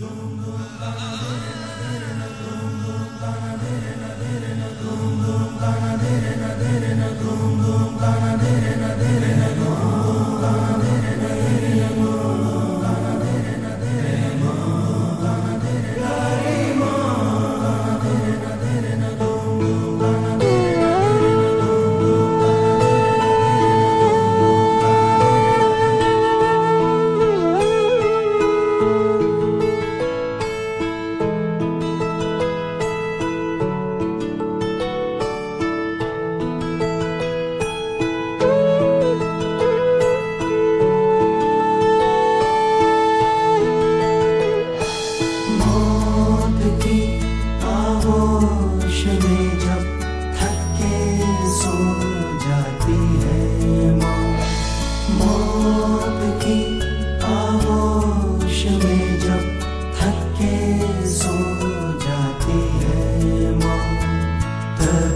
موت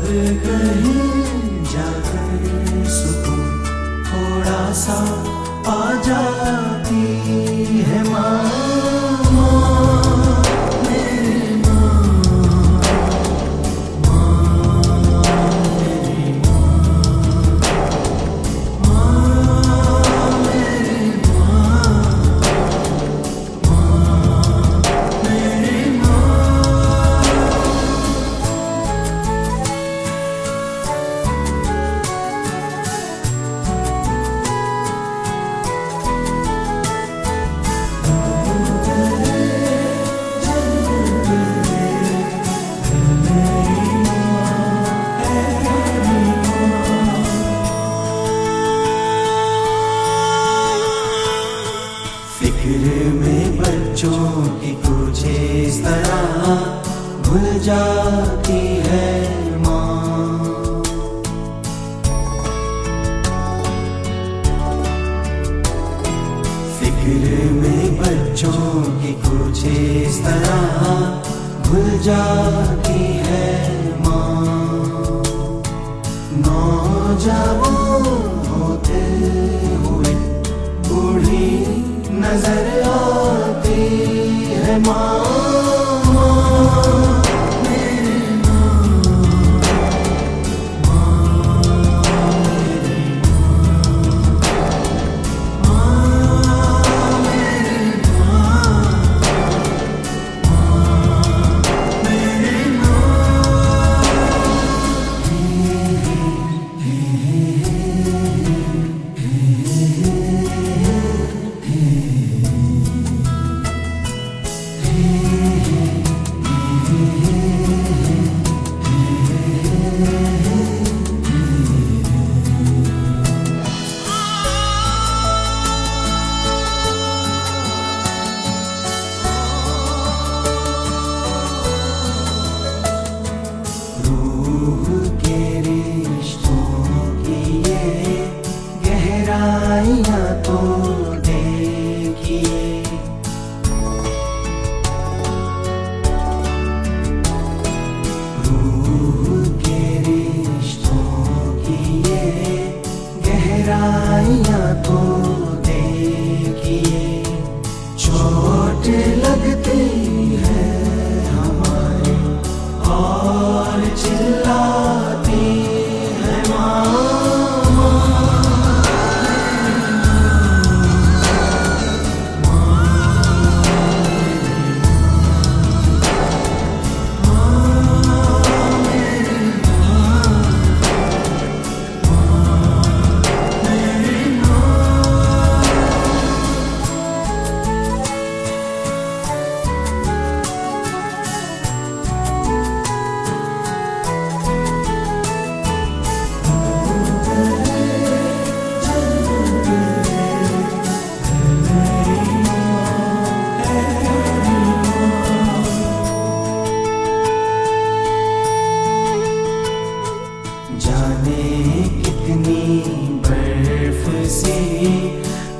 تب کہیں جا کر سکون تھوڑا سا پا جاتی ہے ماں۔ جاتی ہے ماں۔ فکر میں بچوں کی کچھ اس طرح بھول جاتی ہے ماں۔ نوجوان ہوتے ہوئے بوڑھی نظر آتی ہے ماں۔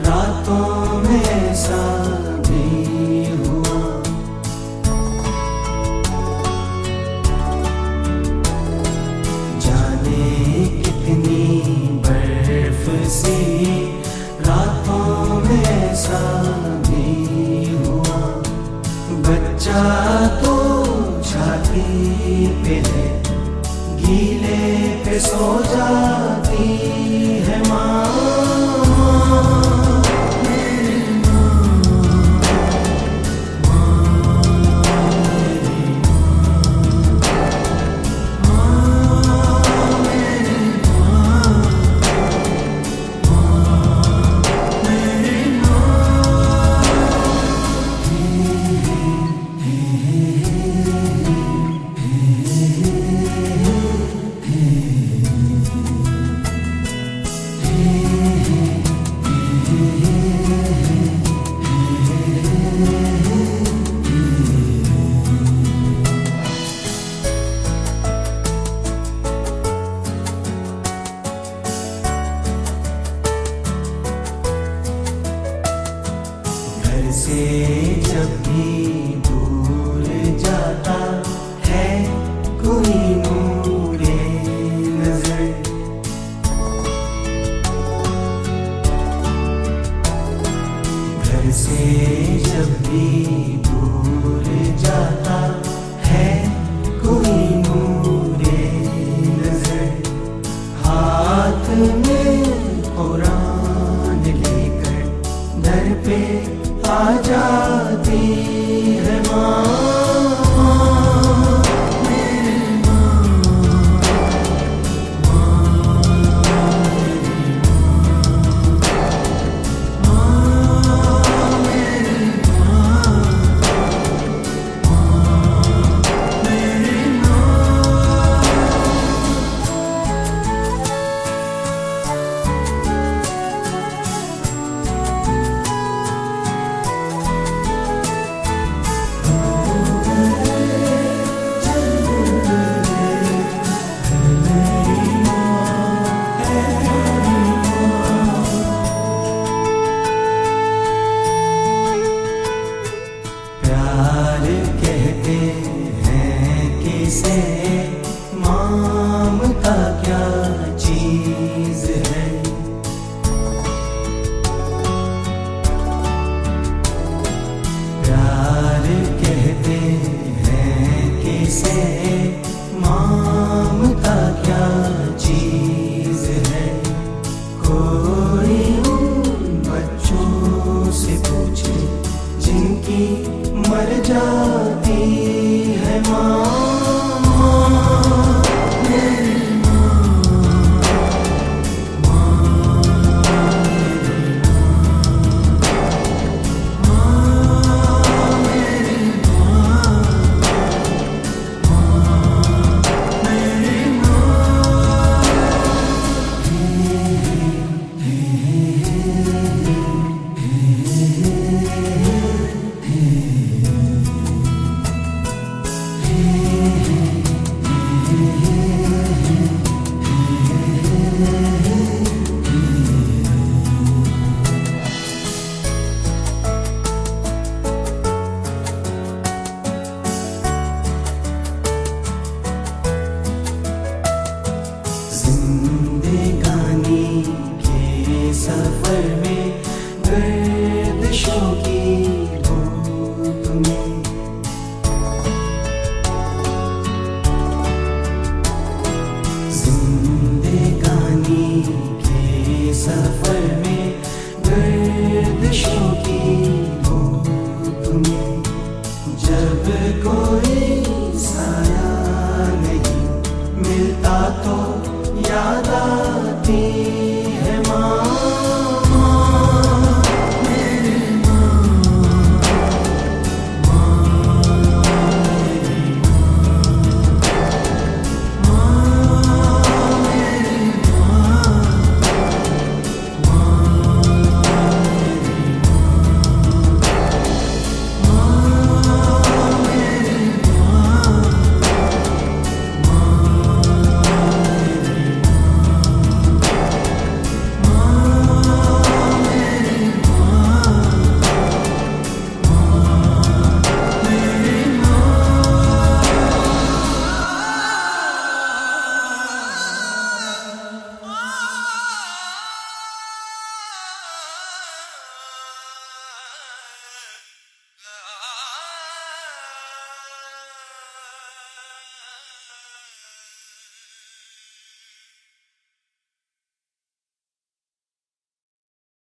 راتوں میں سبھی ہوا۔ جانے برف سی راتوں میں سبھی ہوا۔ بچہ تو چھاتی پہ ہے سو جاتی ہے ماں۔ سے جب بھی دور پیار کہتے ہیں کسے مام کا کیا چیز ہے myself